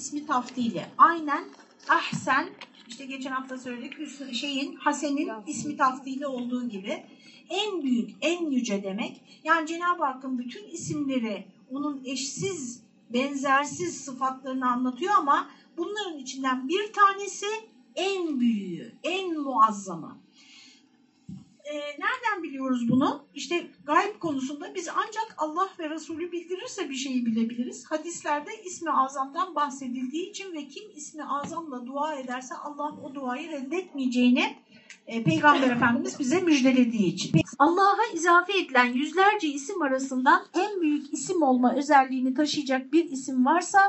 ismi taftili. Aynen ahsen işte geçen hafta söyledik şeyin Hasen'in ismi taftili olduğu gibi en büyük, en yüce demek. Yani Cenab-ı Hakk'ın bütün isimleri onun eşsiz, benzersiz sıfatlarını anlatıyor ama bunların içinden bir tanesi en büyüğü, en muazzamı. Ee, nereden biliyoruz bunu? İşte gayb konusunda biz ancak Allah ve Resulü bildirirse bir şeyi bilebiliriz. Hadislerde ismi azamdan bahsedildiği için ve kim ismi azamla dua ederse Allah o duayı reddetmeyeceğini e, Peygamber Efendimiz bize müjdelediği için. Allah'a izafe edilen yüzlerce isim arasından en büyük isim olma özelliğini taşıyacak bir isim varsa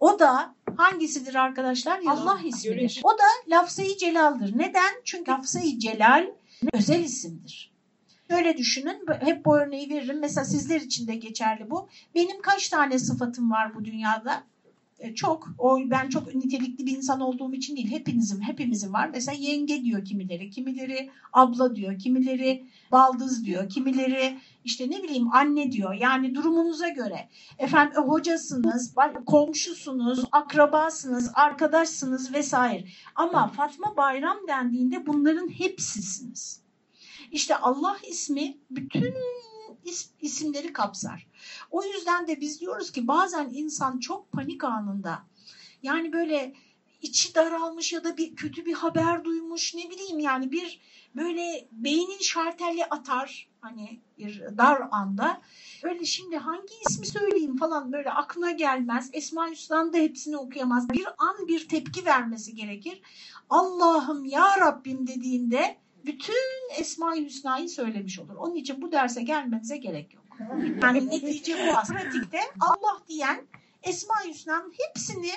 o da hangisidir arkadaşlar? Allah ismidir. O da lafzayı celaldir. Neden? Çünkü lafzayı celal özel isimdir. Şöyle düşünün, hep bu örneği veririm. Mesela sizler için de geçerli bu. Benim kaç tane sıfatım var bu dünyada? E, çok. O ben çok nitelikli bir insan olduğum için değil. Hepinizin, hepimizin var. Mesela yenge diyor kimileri, kimileri abla diyor, kimileri baldız diyor, kimileri işte ne bileyim anne diyor. Yani durumunuza göre. Efendim e, hocasınız, komşusunuz, akrabasınız, arkadaşsınız vesaire. Ama Fatma Bayram dendiğinde bunların hepsisiniz. İşte Allah ismi bütün is- isimleri kapsar. O yüzden de biz diyoruz ki bazen insan çok panik anında yani böyle içi daralmış ya da bir kötü bir haber duymuş ne bileyim yani bir böyle beynin şartelli atar hani bir dar anda öyle şimdi hangi ismi söyleyeyim falan böyle aklına gelmez. Esma Hüsna'nın da hepsini okuyamaz. Bir an bir tepki vermesi gerekir. Allah'ım ya Rabbim dediğinde bütün Esma-i Hüsna'yı söylemiş olur. Onun için bu derse gelmenize gerek yok. Yani netice bu aslında. Pratikte Allah diyen Esma-i Hüsna'nın hepsini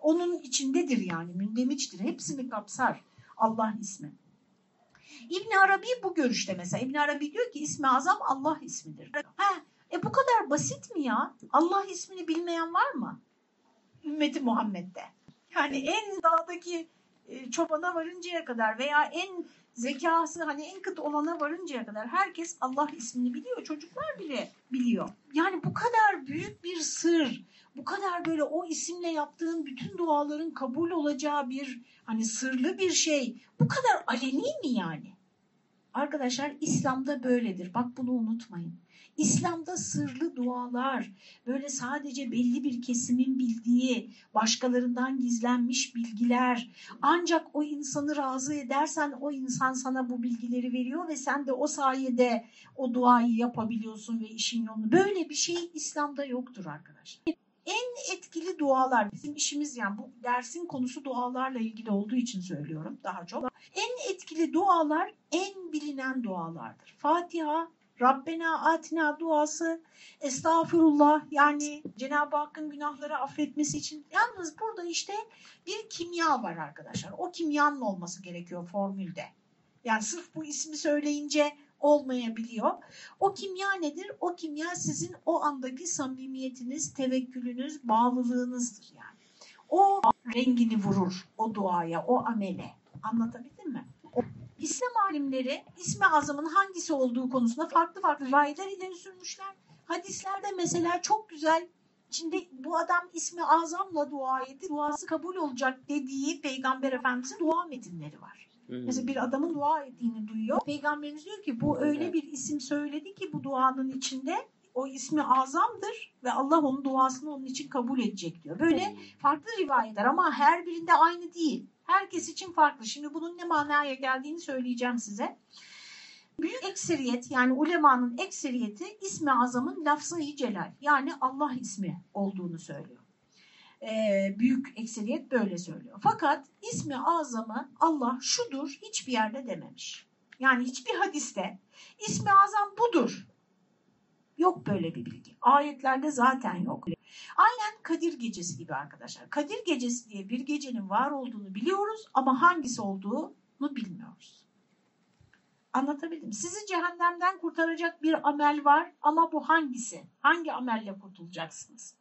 onun içindedir yani mündemiçtir. Hepsini kapsar Allah ismi. İbn Arabi bu görüşte mesela. İbn Arabi diyor ki ismi azam Allah ismidir. Ha, e bu kadar basit mi ya? Allah ismini bilmeyen var mı? Ümmeti Muhammed'de. Yani en dağdaki e, çobana varıncaya kadar veya en zekası hani en kıt olana varıncaya kadar herkes Allah ismini biliyor. Çocuklar bile biliyor. Yani bu kadar büyük bir sır, bu kadar böyle o isimle yaptığın bütün duaların kabul olacağı bir hani sırlı bir şey bu kadar aleni mi yani? Arkadaşlar İslam'da böyledir. Bak bunu unutmayın. İslam'da sırlı dualar, böyle sadece belli bir kesimin bildiği, başkalarından gizlenmiş bilgiler, ancak o insanı razı edersen o insan sana bu bilgileri veriyor ve sen de o sayede o duayı yapabiliyorsun ve işin yolunu. Böyle bir şey İslam'da yoktur arkadaşlar. En etkili dualar bizim işimiz yani bu dersin konusu dualarla ilgili olduğu için söylüyorum daha çok. En etkili dualar en bilinen dualardır. Fatiha, Rabbena atina duası, estağfurullah yani Cenab-ı Hakk'ın günahları affetmesi için. Yalnız burada işte bir kimya var arkadaşlar. O kimyanın olması gerekiyor formülde. Yani sırf bu ismi söyleyince olmayabiliyor. O kimya nedir? O kimya sizin o andaki samimiyetiniz, tevekkülünüz, bağlılığınızdır yani. O rengini vurur o duaya, o amele. Anlatabildim mi? İslam alimleri ismi azamın hangisi olduğu konusunda farklı farklı rivayetler ileri sürmüşler. Hadislerde mesela çok güzel Şimdi bu adam ismi azamla dua etti, duası kabul olacak dediği Peygamber Efendimiz'in dua metinleri var. Hmm. Mesela bir adamın dua ettiğini duyuyor. Peygamberimiz diyor ki bu öyle bir isim söyledi ki bu duanın içinde o ismi azamdır ve Allah onun duasını onun için kabul edecek diyor. Böyle farklı rivayetler ama her birinde aynı değil. Herkes için farklı. Şimdi bunun ne manaya geldiğini söyleyeceğim size. Büyük ekseriyet yani ulemanın ekseriyeti ismi azamın lafzayı celal yani Allah ismi olduğunu söylüyor. Ee, büyük ekseriyet böyle söylüyor. Fakat ismi azamı Allah şudur hiçbir yerde dememiş. Yani hiçbir hadiste ismi azam budur. Yok böyle bir bilgi. Ayetlerde zaten yok. Aynen Kadir Gecesi gibi arkadaşlar. Kadir Gecesi diye bir gecenin var olduğunu biliyoruz ama hangisi olduğunu bilmiyoruz. Anlatabildim. Sizi cehennemden kurtaracak bir amel var ama bu hangisi? Hangi amelle kurtulacaksınız?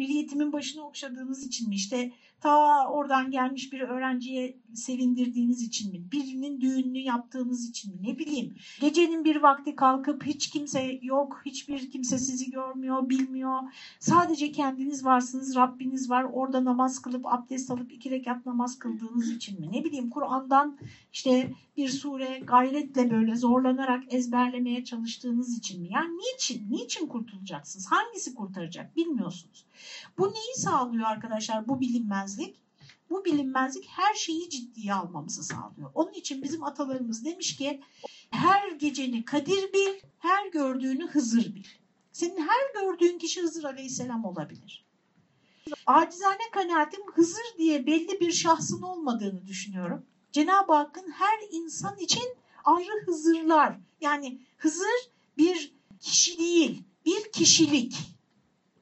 Bir yetimin başını okşadığınız için mi? İşte ta oradan gelmiş bir öğrenciye sevindirdiğiniz için mi? Birinin düğününü yaptığınız için mi? Ne bileyim. Gecenin bir vakti kalkıp hiç kimse yok, hiçbir kimse sizi görmüyor, bilmiyor. Sadece kendiniz varsınız, Rabbiniz var. Orada namaz kılıp, abdest alıp iki rekat namaz kıldığınız için mi? Ne bileyim Kur'an'dan işte bir sure gayretle böyle zorlanarak ezberlemeye çalıştığınız için mi? Yani niçin? Niçin kurtulacaksınız? Hangisi kurtaracak? Bilmiyorsunuz. Bu neyi sağlıyor arkadaşlar bu bilinmezlik? Bu bilinmezlik her şeyi ciddiye almamızı sağlıyor. Onun için bizim atalarımız demiş ki her geceni Kadir bil, her gördüğünü Hızır bil. Senin her gördüğün kişi Hızır Aleyhisselam olabilir. Acizane kanaatim Hızır diye belli bir şahsın olmadığını düşünüyorum. Cenab-ı Hakk'ın her insan için ayrı Hızırlar. Yani Hızır bir kişi değil, bir kişilik.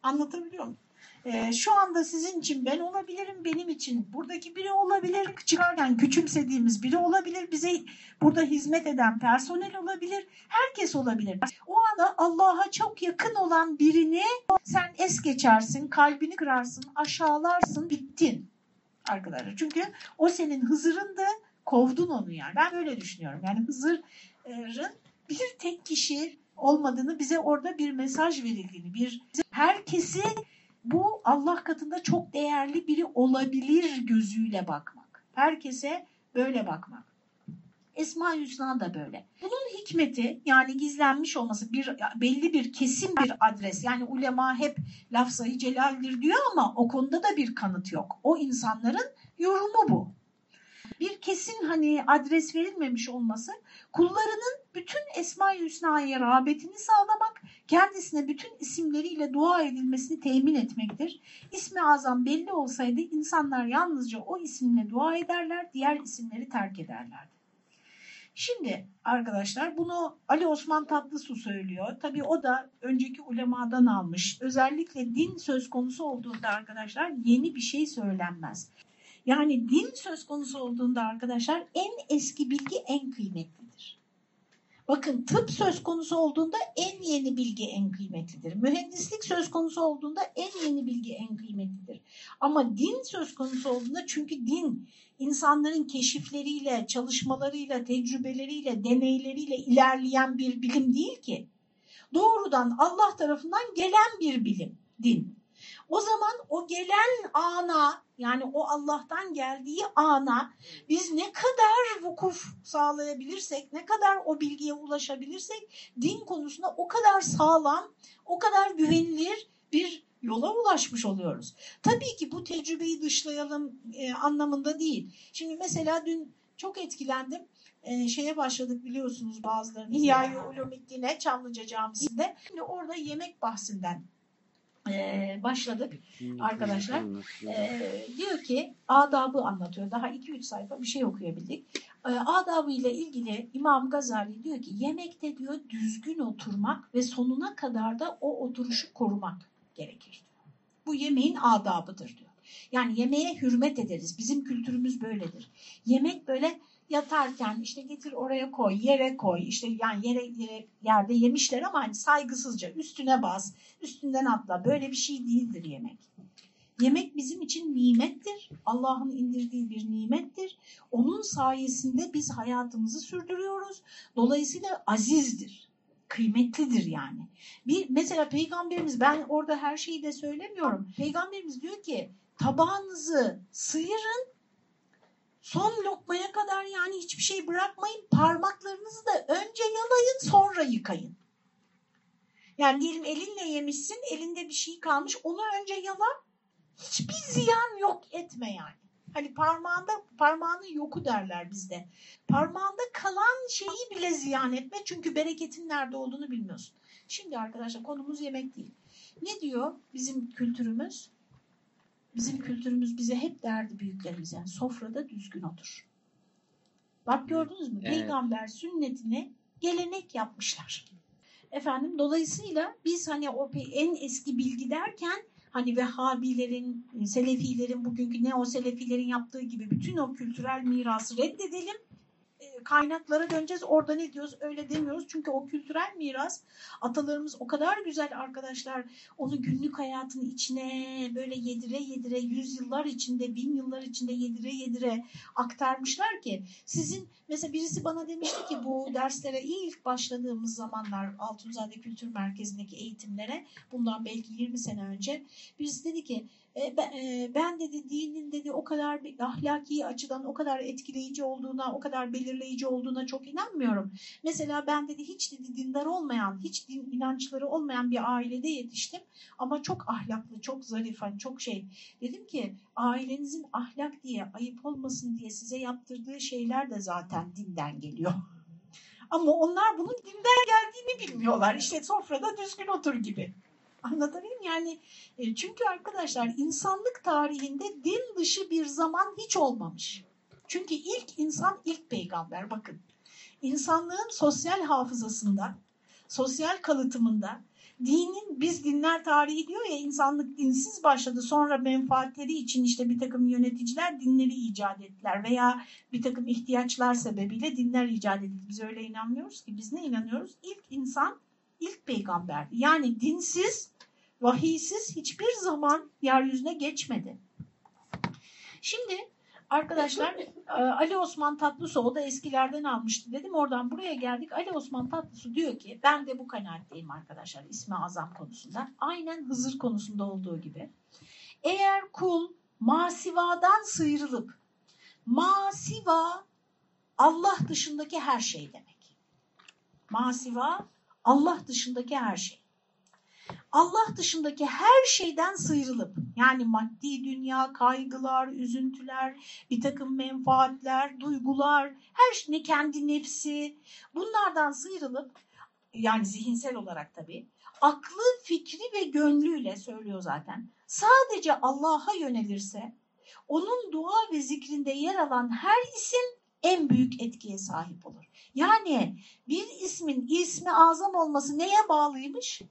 Anlatabiliyor muyum? Ee, şu anda sizin için ben olabilirim, benim için buradaki biri olabilir, çıkarken küçümsediğimiz biri olabilir, bize burada hizmet eden personel olabilir, herkes olabilir. O anda Allah'a çok yakın olan birini sen es geçersin, kalbini kırarsın, aşağılarsın, bittin arkadaşlar. Çünkü o senin Hızır'ındı, kovdun onu yani. Ben böyle düşünüyorum. Yani Hızır'ın bir tek kişi olmadığını, bize orada bir mesaj verildiğini, bir herkesi bu Allah katında çok değerli biri olabilir gözüyle bakmak. Herkese böyle bakmak. Esma Hüsna da böyle. Bunun hikmeti yani gizlenmiş olması bir belli bir kesin bir adres. Yani ulema hep lafzayı celaldir diyor ama o konuda da bir kanıt yok. O insanların yorumu bu. Bir kesin hani adres verilmemiş olması kullarının bütün Esma-i Hüsna'ya rağbetini sağlamak, kendisine bütün isimleriyle dua edilmesini temin etmektir. İsmi azam belli olsaydı insanlar yalnızca o isimle dua ederler, diğer isimleri terk ederlerdi. Şimdi arkadaşlar bunu Ali Osman Tatlısu söylüyor. Tabii o da önceki ulemadan almış. Özellikle din söz konusu olduğunda arkadaşlar yeni bir şey söylenmez. Yani din söz konusu olduğunda arkadaşlar en eski bilgi en kıymetlidir. Bakın tıp söz konusu olduğunda en yeni bilgi en kıymetlidir. Mühendislik söz konusu olduğunda en yeni bilgi en kıymetlidir. Ama din söz konusu olduğunda çünkü din insanların keşifleriyle, çalışmalarıyla, tecrübeleriyle, deneyleriyle ilerleyen bir bilim değil ki. Doğrudan Allah tarafından gelen bir bilim din. O zaman o gelen ana yani o Allah'tan geldiği ana biz ne kadar vukuf sağlayabilirsek, ne kadar o bilgiye ulaşabilirsek din konusunda o kadar sağlam, o kadar güvenilir bir yola ulaşmış oluyoruz. Tabii ki bu tecrübeyi dışlayalım e, anlamında değil. Şimdi mesela dün çok etkilendim. E, şeye başladık biliyorsunuz bazılarını. İhya-i Ulumiddin'e Çamlıca Camisi'nde. Şimdi orada yemek bahsinden ee, başladık arkadaşlar. Ee, diyor ki adabı anlatıyor. Daha 2-3 sayfa bir şey okuyabildik. Ee, adabı ile ilgili İmam Gazali diyor ki yemekte diyor düzgün oturmak ve sonuna kadar da o oturuşu korumak gerekir. Bu yemeğin adabıdır diyor. Yani yemeğe hürmet ederiz. Bizim kültürümüz böyledir. Yemek böyle yatarken işte getir oraya koy, yere koy. işte yani yere, yere yerde yemişler ama hani saygısızca üstüne bas, üstünden atla. Böyle bir şey değildir yemek. Yemek bizim için nimettir. Allah'ın indirdiği bir nimettir. Onun sayesinde biz hayatımızı sürdürüyoruz. Dolayısıyla azizdir. Kıymetlidir yani. Bir mesela peygamberimiz ben orada her şeyi de söylemiyorum. Peygamberimiz diyor ki tabağınızı sıyırın son lokmaya kadar yani hiçbir şey bırakmayın. Parmaklarınızı da önce yalayın sonra yıkayın. Yani diyelim elinle yemişsin elinde bir şey kalmış onu önce yala hiçbir ziyan yok etme yani. Hani parmağında parmağının yoku derler bizde. Parmağında kalan şeyi bile ziyan etme çünkü bereketin nerede olduğunu bilmiyorsun. Şimdi arkadaşlar konumuz yemek değil. Ne diyor bizim kültürümüz? Bizim kültürümüz bize hep derdi büyüklerimiz yani sofrada düzgün otur. Bak gördünüz mü? Evet. Peygamber sünnetine gelenek yapmışlar. Efendim dolayısıyla biz hani o en eski bilgi derken hani Vehhabilerin, Selefilerin bugünkü ne o Selefilerin yaptığı gibi bütün o kültürel mirası reddedelim. Kaynaklara döneceğiz. Orada ne diyoruz? Öyle demiyoruz. Çünkü o kültürel miras atalarımız o kadar güzel arkadaşlar. Onu günlük hayatın içine böyle yedire yedire yüzyıllar içinde, bin yıllar içinde yedire yedire aktarmışlar ki sizin mesela birisi bana demişti ki bu derslere ilk başladığımız zamanlar Altunzade Kültür Merkezi'ndeki eğitimlere bundan belki 20 sene önce birisi dedi ki e, ben, e, ben dedi dinin dedi o kadar bir ahlaki açıdan o kadar etkileyici olduğuna, o kadar belirleyici olduğuna çok inanmıyorum. Mesela ben dedi hiç dedi dindar olmayan, hiç din inançları olmayan bir ailede yetiştim ama çok ahlaklı, çok zarif, hani çok şey. Dedim ki ailenizin ahlak diye, ayıp olmasın diye size yaptırdığı şeyler de zaten dinden geliyor. Ama onlar bunun dinden geldiğini bilmiyorlar. İşte sofrada düzgün otur gibi. Anlatabiliyor muyum? Yani e, çünkü arkadaşlar insanlık tarihinde din dışı bir zaman hiç olmamış. Çünkü ilk insan ilk peygamber bakın. İnsanlığın sosyal hafızasında, sosyal kalıtımında dinin biz dinler tarihi diyor ya insanlık dinsiz başladı sonra menfaatleri için işte bir takım yöneticiler dinleri icat ettiler veya bir takım ihtiyaçlar sebebiyle dinler icat edildi. Biz öyle inanmıyoruz ki biz ne inanıyoruz? İlk insan ilk peygamber. Yani dinsiz, vahiysiz hiçbir zaman yeryüzüne geçmedi. Şimdi arkadaşlar Ali Osman Tatlısu o da eskilerden almıştı dedim. Oradan buraya geldik. Ali Osman Tatlısu diyor ki ben de bu kanaatteyim arkadaşlar ismi azam konusunda. Aynen Hızır konusunda olduğu gibi. Eğer kul masivadan sıyrılıp masiva Allah dışındaki her şey demek. Masiva Allah dışındaki her şey. Allah dışındaki her şeyden sıyrılıp yani maddi dünya, kaygılar, üzüntüler, bir takım menfaatler, duygular, her şey ne kendi nefsi bunlardan sıyrılıp yani zihinsel olarak tabii aklı, fikri ve gönlüyle söylüyor zaten. Sadece Allah'a yönelirse onun dua ve zikrinde yer alan her isim en büyük etkiye sahip olur. Yani bir ismin ismi azam olması neye bağlıymış?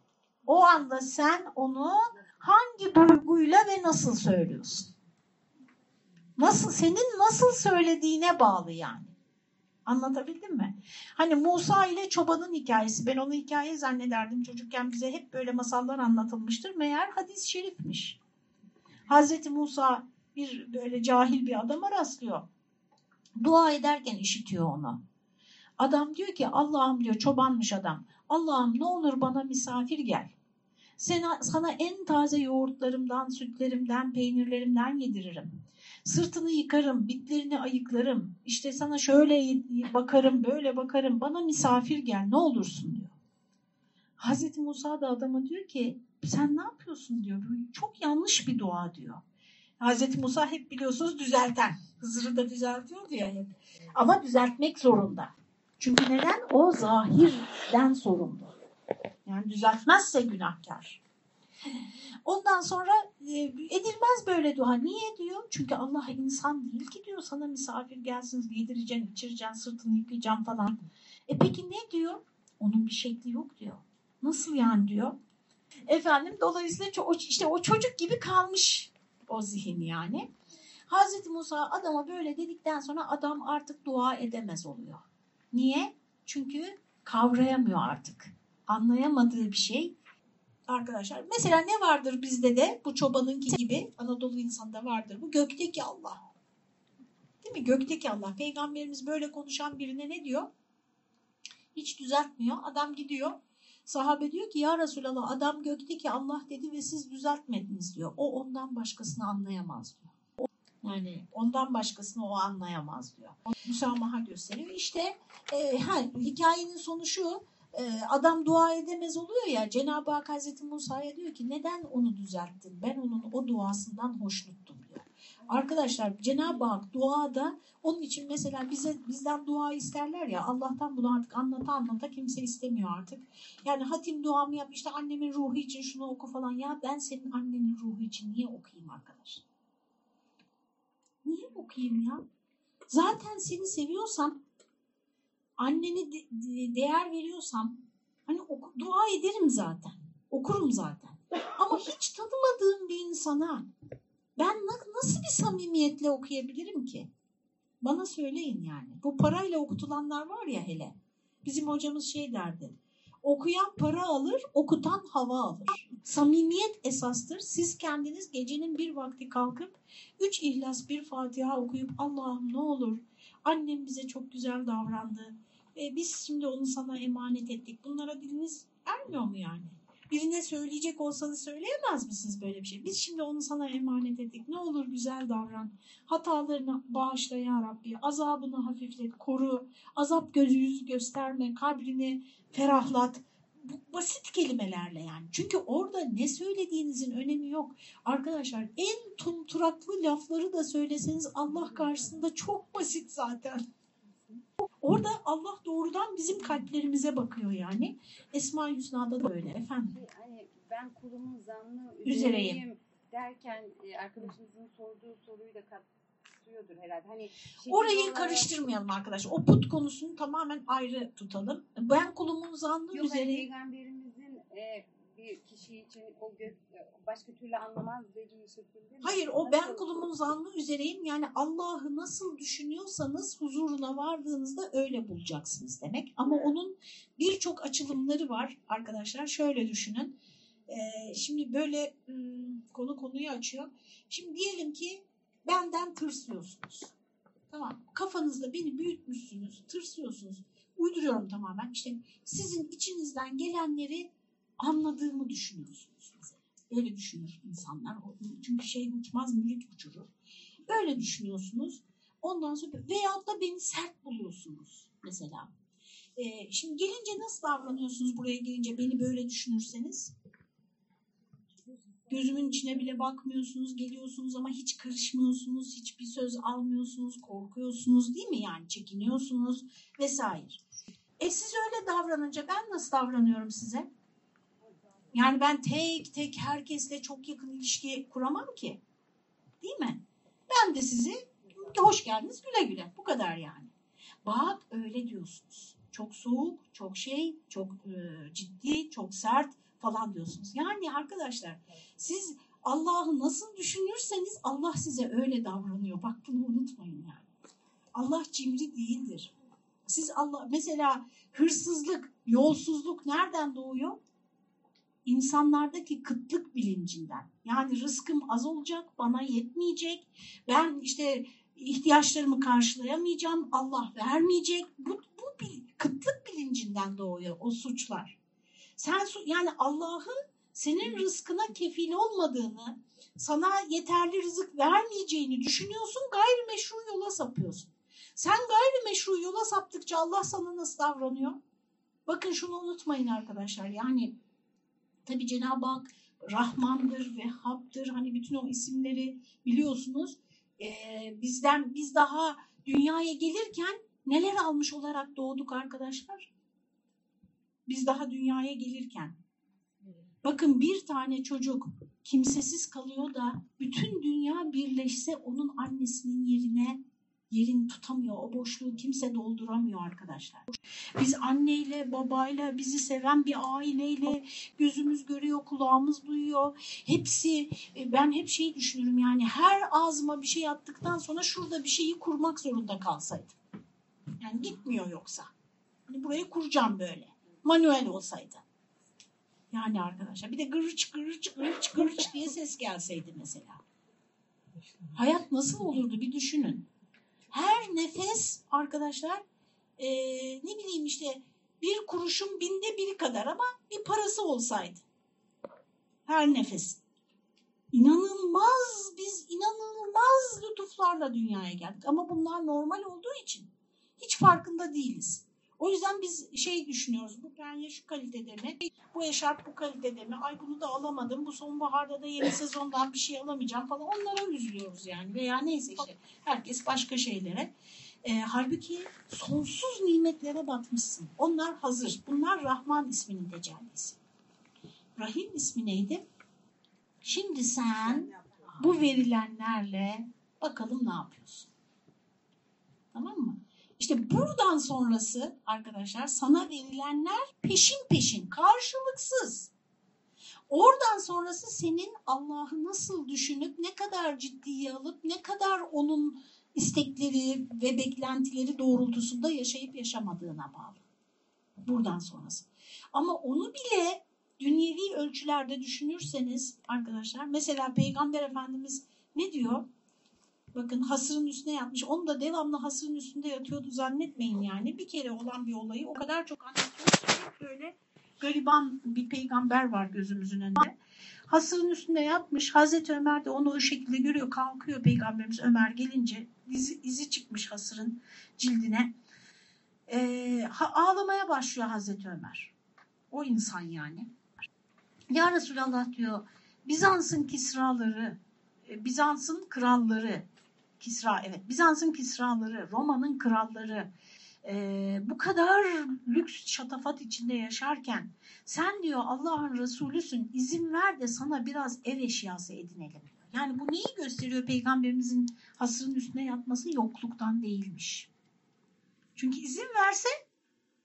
O anda sen onu hangi duyguyla ve nasıl söylüyorsun? Nasıl senin nasıl söylediğine bağlı yani. Anlatabildim mi? Hani Musa ile çobanın hikayesi. Ben onu hikaye zannederdim çocukken bize hep böyle masallar anlatılmıştır. Meğer hadis-i şerifmiş. Hazreti Musa bir böyle cahil bir adama rastlıyor. Dua ederken işitiyor onu. Adam diyor ki Allah'ım diyor çobanmış adam. Allah'ım ne olur bana misafir gel. Sana, sana en taze yoğurtlarımdan, sütlerimden, peynirlerimden yediririm. Sırtını yıkarım, bitlerini ayıklarım. İşte sana şöyle bakarım, böyle bakarım. Bana misafir gel ne olursun diyor. Hazreti Musa da adama diyor ki sen ne yapıyorsun diyor. Çok yanlış bir dua diyor. Hazreti Musa hep biliyorsunuz düzelten. Hızır'ı da düzeltiyor diyor hep. Ama düzeltmek zorunda. Çünkü neden? O zahirden sorumlu. Yani düzeltmezse günahkar. Ondan sonra e, edilmez böyle dua. Niye diyor? Çünkü Allah insan değil ki diyor. Sana misafir gelsin, yedireceksin, içireceksin, sırtını yıkayacaksın falan. E peki ne diyor? Onun bir şekli yok diyor. Nasıl yani diyor. Efendim dolayısıyla işte o çocuk gibi kalmış o zihin yani. Hazreti Musa adama böyle dedikten sonra adam artık dua edemez oluyor. Niye? Çünkü kavrayamıyor artık. Anlayamadığı bir şey. Arkadaşlar mesela ne vardır bizde de bu çobanınki gibi Anadolu insanda vardır bu gökteki Allah. Değil mi? Gökteki Allah. Peygamberimiz böyle konuşan birine ne diyor? Hiç düzeltmiyor. Adam gidiyor. Sahabe diyor ki ya Resulallah adam gökteki Allah dedi ve siz düzeltmediniz diyor. O ondan başkasını anlayamaz diyor. Yani ondan başkasını o anlayamaz diyor. Müsamaha gösteriyor. İşte e, ha, hikayenin sonu şu. E, adam dua edemez oluyor ya. Cenab-ı Hak Hazreti Musa'ya diyor ki neden onu düzelttin? Ben onun o duasından hoşnuttum diyor. Arkadaşlar Cenab-ı Hak duada onun için mesela bize bizden dua isterler ya Allah'tan bunu artık anlata anlata kimse istemiyor artık. Yani hatim duamı yap işte annemin ruhu için şunu oku falan ya ben senin annenin ruhu için niye okuyayım arkadaşlar? Niye okuyayım ya? Zaten seni seviyorsam, anneni de, de, değer veriyorsam hani oku, dua ederim zaten. Okurum zaten. Ama hiç tanımadığım bir insana ben nasıl bir samimiyetle okuyabilirim ki? Bana söyleyin yani. Bu parayla okutulanlar var ya hele. Bizim hocamız şey derdi. Okuyan para alır, okutan hava alır. Samimiyet esastır. Siz kendiniz gecenin bir vakti kalkıp üç ihlas bir Fatiha okuyup Allah'ım ne olur annem bize çok güzel davrandı. E, biz şimdi onu sana emanet ettik. Bunlara diliniz ermiyor mu yani? Birine söyleyecek olsanız söyleyemez misiniz böyle bir şey? Biz şimdi onu sana emanet ettik. Ne olur güzel davran. Hatalarını bağışla ya Rabbi. Azabını hafiflet, koru. Azap gözü yüz gösterme. Kabrini ferahlat. Bu basit kelimelerle yani. Çünkü orada ne söylediğinizin önemi yok. Arkadaşlar en tumturaklı lafları da söyleseniz Allah karşısında çok basit zaten. Orada Allah doğrudan bizim kalplerimize bakıyor yani. Esma Hüsna'da da öyle efendim. Hani ben kulumun zannı Üzereyim. üzereyim derken e, arkadaşımızın sorduğu soruyu da kapsıyordur herhalde. Hani Orayı olarak- karıştırmayalım arkadaşlar. O put konusunu tamamen ayrı tutalım. Ben kulumun zannı Yok hani üzereyim. peygamberimizin e, bir kişi için o gö- e, başka türlü anlamaz dediği şekilde mi? Hayır o ben kulumun zannı üzereyim. Yani Allah'ı nasıl düşünüyorsanız huzuruna vardığınızda öyle bulacaksınız demek. Ama Evet. onun birçok açılımları var arkadaşlar. Şöyle düşünün. Ee, şimdi böyle hmm, konu konuyu açıyor. Şimdi diyelim ki benden tırsıyorsunuz. Tamam. Kafanızda beni büyütmüşsünüz, tırsıyorsunuz. Uyduruyorum tamamen. İşte sizin içinizden gelenleri anladığımı düşünüyorsunuz mesela. Öyle düşünür insanlar. Çünkü şey uçmaz, mülk uçurur. Öyle düşünüyorsunuz. Ondan sonra veyahut da beni sert buluyorsunuz mesela. Ee, şimdi gelince nasıl davranıyorsunuz buraya gelince beni böyle düşünürseniz? Gözümün içine bile bakmıyorsunuz, geliyorsunuz ama hiç karışmıyorsunuz, hiçbir söz almıyorsunuz, korkuyorsunuz değil mi? Yani çekiniyorsunuz vesaire. E siz öyle davranınca ben nasıl davranıyorum size? Yani ben tek tek herkesle çok yakın ilişki kuramam ki. Değil mi? Ben de sizi hoş geldiniz güle güle. Bu kadar yani. Bak öyle diyorsunuz. Çok soğuk, çok şey, çok e, ciddi, çok sert falan diyorsunuz. Yani arkadaşlar siz Allah'ı nasıl düşünürseniz Allah size öyle davranıyor. Bak bunu unutmayın yani. Allah cimri değildir. Siz Allah mesela hırsızlık, yolsuzluk nereden doğuyor? İnsanlardaki kıtlık bilincinden. Yani rızkım az olacak, bana yetmeyecek. Ben işte ihtiyaçlarımı karşılayamayacağım, Allah vermeyecek. Bu, bu bil- kıtlık bilincinden doğuyor o suçlar. Sen yani Allah'ın senin rızkına kefil olmadığını, sana yeterli rızık vermeyeceğini düşünüyorsun, gayrimeşru yola sapıyorsun. Sen gayrimeşru yola saptıkça Allah sana nasıl davranıyor? Bakın şunu unutmayın arkadaşlar. Yani tabi Cenab-ı Hak Rahmandır, Vehhab'dır. Hani bütün o isimleri biliyorsunuz. Ee, bizden biz daha dünyaya gelirken neler almış olarak doğduk arkadaşlar? Biz daha dünyaya gelirken. Bakın bir tane çocuk kimsesiz kalıyor da bütün dünya birleşse onun annesinin yerine yerini tutamıyor. O boşluğu kimse dolduramıyor arkadaşlar. Biz anneyle, babayla, bizi seven bir aileyle gözümüz görüyor, kulağımız duyuyor. Hepsi, e, ben hep şey düşünürüm yani her ağzıma bir şey attıktan sonra şurada bir şeyi kurmak zorunda kalsaydım. Yani gitmiyor yoksa. Hani burayı kuracağım böyle. Manuel olsaydı. Yani arkadaşlar bir de gırıç gırıç gırıç gırıç diye ses gelseydi mesela. Hayat nasıl olurdu bir düşünün. Her nefes arkadaşlar eee, ne bileyim işte bir kuruşun binde biri kadar ama bir parası olsaydı. Her nefes. İnanılmaz biz inanılmaz lütuflarla dünyaya geldik ama bunlar normal olduğu için hiç farkında değiliz. O yüzden biz şey düşünüyoruz. Bu penye şu kalitede mi? Bu eşarp bu kalitede mi? Ay bunu da alamadım. Bu sonbaharda da yeni sezondan bir şey alamayacağım falan. Onlara üzülüyoruz yani. Veya neyse işte herkes başka şeylere. E, halbuki sonsuz nimetlere batmışsın. Onlar hazır. Bunlar Rahman isminin tecellisi. Rahim ismi neydi? Şimdi sen bu verilenlerle bakalım ne yapıyorsun. Tamam mı? İşte buradan sonrası arkadaşlar sana verilenler peşin peşin karşılıksız. Oradan sonrası senin Allah'ı nasıl düşünüp ne kadar ciddiye alıp ne kadar onun istekleri ve beklentileri doğrultusunda yaşayıp yaşamadığına bağlı. Buradan sonrası. Ama onu bile dünyevi ölçülerde düşünürseniz arkadaşlar mesela Peygamber Efendimiz ne diyor? Bakın hasırın üstüne yatmış. Onu da devamlı hasırın üstünde yatıyordu zannetmeyin yani. Bir kere olan bir olayı o kadar çok anlatıyor ki böyle gariban bir peygamber var gözümüzün önünde. Hasırın üstünde yatmış. Hazreti Ömer de onu o şekilde görüyor. Kalkıyor peygamberimiz Ömer gelince. izi, izi çıkmış hasırın cildine. Ee, ağlamaya başlıyor Hazreti Ömer. O insan yani. Ya Resulallah diyor Bizans'ın kisraları, e, Bizans'ın kralları, Kisra evet Bizans'ın kisraları, Roma'nın kralları e, bu kadar lüks şatafat içinde yaşarken sen diyor Allah'ın Resulüsün izin ver de sana biraz ev eşyası edinelim. Yani bu neyi gösteriyor peygamberimizin hasırın üstüne yatması yokluktan değilmiş. Çünkü izin verse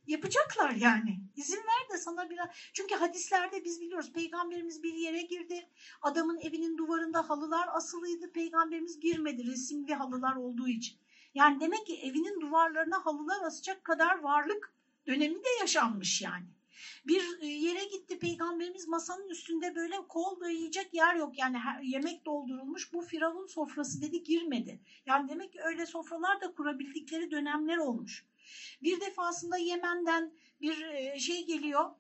yapacaklar yani. İzin ver de sana biraz. Çünkü hadislerde biz biliyoruz peygamberimiz bir yere girdi. Adamın evinin duvarında halılar asılıydı. Peygamberimiz girmedi resimli halılar olduğu için. Yani demek ki evinin duvarlarına halılar asacak kadar varlık dönemi de yaşanmış yani. Bir e, yere gitti peygamberimiz masanın üstünde böyle kol dayayacak yer yok. Yani yemek doldurulmuş bu firavun sofrası dedi girmedi. Yani demek ki öyle sofralar da kurabildikleri dönemler olmuş. Bir defasında Yemen'den bir e, şey geliyor.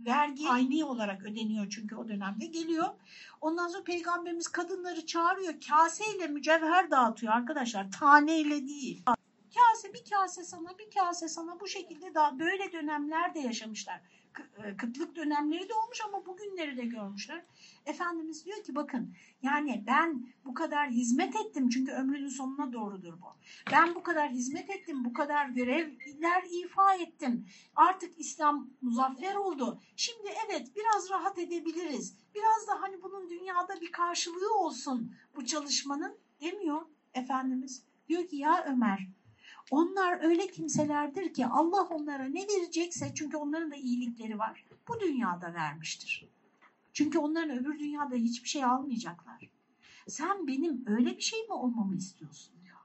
Vergi ayni olarak ödeniyor çünkü o dönemde geliyor. Ondan sonra peygamberimiz kadınları çağırıyor. Kaseyle mücevher dağıtıyor arkadaşlar. Taneyle değil. Kase bir kase sana bir kase sana bu şekilde daha böyle dönemlerde yaşamışlar. E, Kıtlık dönemleri de olmuş ama bugünleri de görmüşler. Efendimiz diyor ki bakın yani ben bu kadar hizmet ettim çünkü ömrünün sonuna doğrudur bu. Ben bu kadar hizmet ettim, bu kadar görevler ifa ettim. Artık İslam muzaffer oldu. Şimdi evet biraz rahat edebiliriz. Biraz da hani bunun dünyada bir karşılığı olsun bu çalışmanın demiyor Efendimiz. Diyor ki ya Ömer onlar öyle kimselerdir ki Allah onlara ne verecekse çünkü onların da iyilikleri var. Bu dünyada vermiştir. Çünkü onların öbür dünyada hiçbir şey almayacaklar. Sen benim öyle bir şey mi olmamı istiyorsun diyor.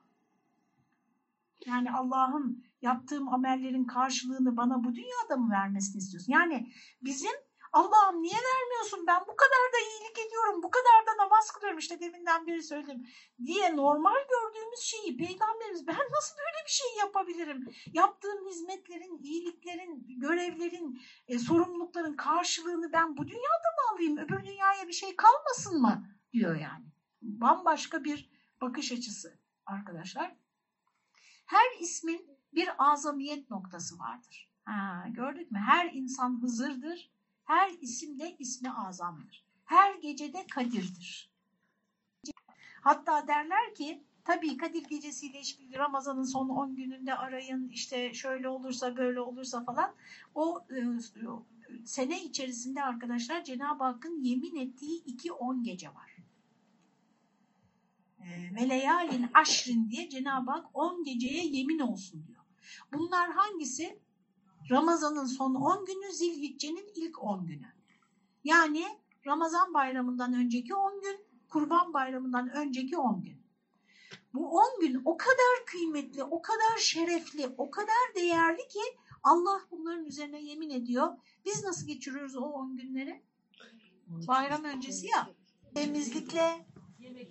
Yani Allah'ın yaptığım amellerin karşılığını bana bu dünyada mı vermesini istiyorsun? Yani bizim Allah'ım niye vermiyorsun ben bu kadar da iyilik ediyorum bu kadar da namaz kılıyorum işte deminden beri söyledim diye normal gördüğümüz şeyi peygamberimiz ben nasıl böyle bir şey yapabilirim? Yaptığım hizmetlerin, iyiliklerin, görevlerin, e, sorumlulukların karşılığını ben bu dünyada mı alayım? Öbür dünyaya bir şey kalmasın mı? diyor yani. Bambaşka bir bakış açısı arkadaşlar. Her ismin bir azamiyet noktası vardır. Ha, gördük mü? Her insan Hızır'dır. Her isim de ismi azamdır. Her gecede Kadir'dir. Hatta derler ki tabii Kadir gecesiyle ilgili Ramazan'ın son 10 gününde arayın işte şöyle olursa böyle olursa falan o e, sene içerisinde arkadaşlar Cenab-ı Hakk'ın yemin ettiği 2-10 gece var. E, Ve leyalin aşrin diye Cenab-ı Hak 10 geceye yemin olsun diyor. Bunlar hangisi? Ramazan'ın son 10 günü, Zilhicce'nin ilk 10 günü. Yani Ramazan bayramından önceki 10 gün, Kurban bayramından önceki 10 gün. Bu 10 gün o kadar kıymetli, o kadar şerefli, o kadar değerli ki Allah bunların üzerine yemin ediyor. Biz nasıl geçiriyoruz o 10 günleri? Bayram öncesi ya. Temizlikle,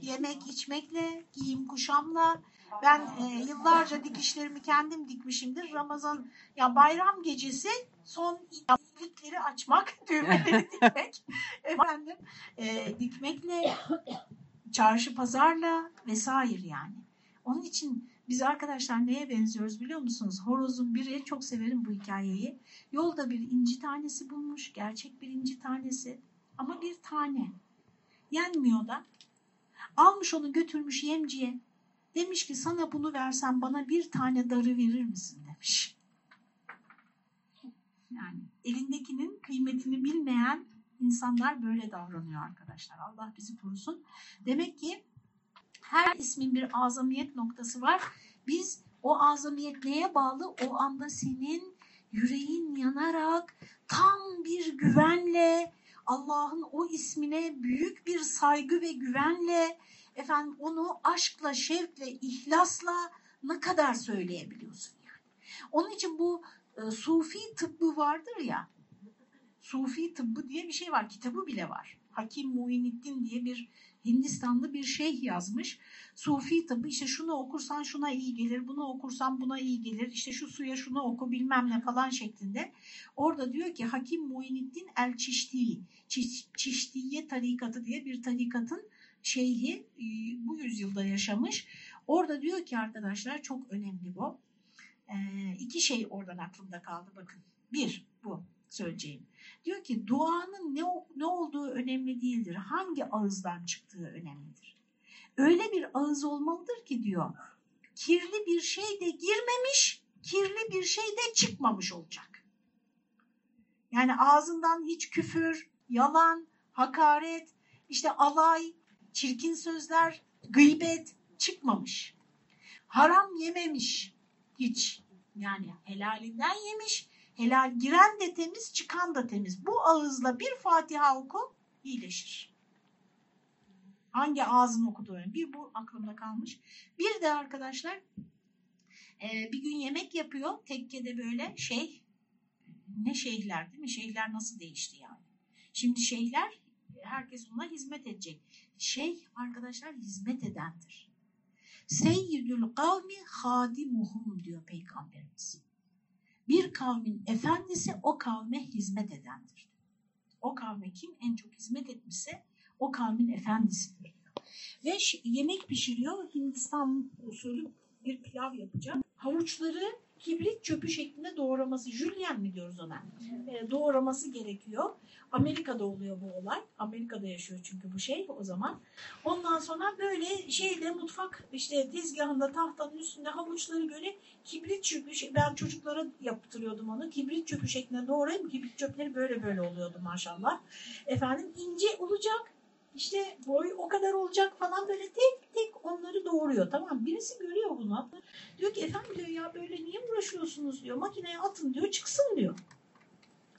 yemek içmekle, giyim kuşamla. Ben e, yıllarca dikişlerimi kendim dikmişimdir. Ramazan ya bayram gecesi son iyilikleri açmak, düğmeleri dikmek, efendim e, dikmekle, çarşı pazarla vesaire yani. Onun için biz arkadaşlar neye benziyoruz biliyor musunuz? Horozun biri, çok severim bu hikayeyi. Yolda bir inci tanesi bulmuş, gerçek bir inci tanesi ama bir tane. Yenmiyor da. Almış onu götürmüş yemciye. Demiş ki sana bunu versem bana bir tane darı verir misin demiş. Yani elindekinin kıymetini bilmeyen insanlar böyle davranıyor arkadaşlar. Allah bizi korusun. Demek ki her ismin bir azamiyet noktası var. Biz o azamiyet neye bağlı? O anda senin yüreğin yanarak tam bir güvenle Allah'ın o ismine büyük bir saygı ve güvenle efendim onu aşkla, şevkle, ihlasla ne kadar söyleyebiliyorsun yani. Onun için bu e, sufi tıbbı vardır ya, sufi tıbbı diye bir şey var, kitabı bile var. Hakim Muhyiddin diye bir Hindistanlı bir şeyh yazmış. Sufi tıbbı işte şunu okursan şuna iyi gelir, bunu okursan buna iyi gelir, işte şu suya şunu oku bilmem ne falan şeklinde. Orada diyor ki Hakim Muhyiddin El Çişti, Çiş, tarikatı diye bir tarikatın şeyhi e, bu yüzyılda yaşamış. Orada diyor ki arkadaşlar çok önemli bu. E, iki şey oradan aklımda kaldı bakın. Bir bu söyleyeceğim. Diyor ki duanın ne, ne olduğu önemli değildir. Hangi ağızdan çıktığı önemlidir. Öyle bir ağız olmalıdır ki diyor kirli bir şey de girmemiş, kirli bir şey de çıkmamış olacak. Yani ağzından hiç küfür, yalan, hakaret, işte alay, çirkin sözler, gıybet çıkmamış. Haram yememiş hiç. Yani helalinden yemiş, helal giren de temiz, çıkan da temiz. Bu ağızla bir Fatiha oku, iyileşir. Hangi ağzın okuduğu önemli. Bir bu aklımda kalmış. Bir de arkadaşlar e, bir gün yemek yapıyor tekkede böyle şey ne şeyhler değil mi? Şeyhler nasıl değişti yani? Şimdi şeyhler herkes ona hizmet edecek. Şeyh arkadaşlar hizmet edendir. Seyyidül kavmi hadimuhum diyor Peygamberimiz. Bir kavmin efendisi o kavme hizmet edendir. O kavme kim en çok hizmet etmişse o kavmin efendisidir. Ve yemek pişiriyor. Hindistan usulü bir pilav yapacak. Havuçları kibrit çöpü şeklinde doğraması, jülyen mi diyoruz ona? E, doğraması gerekiyor. Amerika'da oluyor bu olay. Amerika'da yaşıyor çünkü bu şey o zaman. Ondan sonra böyle şeyde mutfak işte tezgahında tahtanın üstünde havuçları böyle kibrit çöpü, ben çocuklara yaptırıyordum onu. Kibrit çöpü şeklinde doğrayıp kibrit çöpleri böyle böyle oluyordu maşallah. Efendim ince olacak işte boy o kadar olacak falan böyle tek tek onları doğuruyor tamam birisi görüyor bunu. Diyor ki efendim diyor ya böyle niye uğraşıyorsunuz? diyor. Makineye atın diyor çıksın diyor.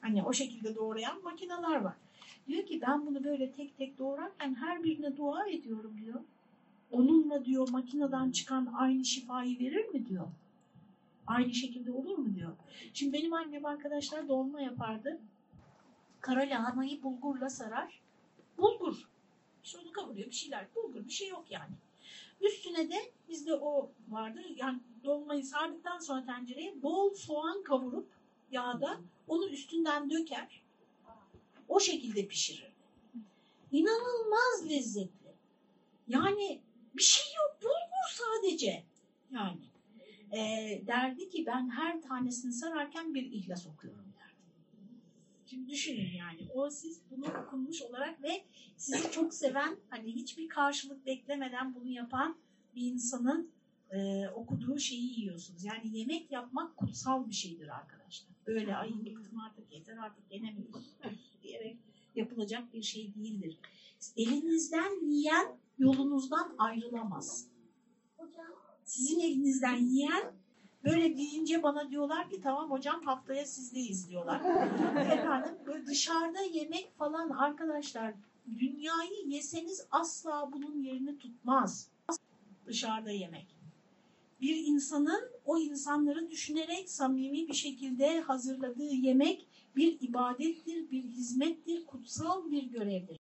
Hani o şekilde doğrayan makineler var. Diyor ki ben bunu böyle tek tek doğrarken her birine dua ediyorum diyor. Onunla diyor makineden çıkan aynı şifayı verir mi? diyor. Aynı şekilde olur mu? diyor. Şimdi benim annem arkadaşlar dolma yapardı. Kara lahanayı bulgurla sarar. Bulgur işte onu kavuruyor bir şeyler. Bulgur bir şey yok yani. Üstüne de bizde o vardır. Yani dolmayı sardıktan sonra tencereye bol soğan kavurup yağda onu üstünden döker. O şekilde pişirir. İnanılmaz lezzetli. Yani bir şey yok. Bulgur sadece. Yani. E, derdi ki ben her tanesini sararken bir ihlas okuyorum. Şimdi düşünün yani. O siz bunu okunmuş olarak ve sizi çok seven, hani hiçbir karşılık beklemeden bunu yapan bir insanın e, okuduğu şeyi yiyorsunuz. Yani yemek yapmak kutsal bir şeydir arkadaşlar. Böyle ay bıktım artık yeter artık yenemiyorum diyerek yapılacak bir şey değildir. Elinizden yiyen yolunuzdan ayrılamaz. Sizin elinizden yiyen Böyle deyince bana diyorlar ki tamam hocam haftaya sizdeyiz diyorlar. Efendim böyle dışarıda yemek falan arkadaşlar dünyayı yeseniz asla bunun yerini tutmaz. Dışarıda yemek. Bir insanın o insanları düşünerek samimi bir şekilde hazırladığı yemek bir ibadettir, bir hizmettir, kutsal bir görevdir.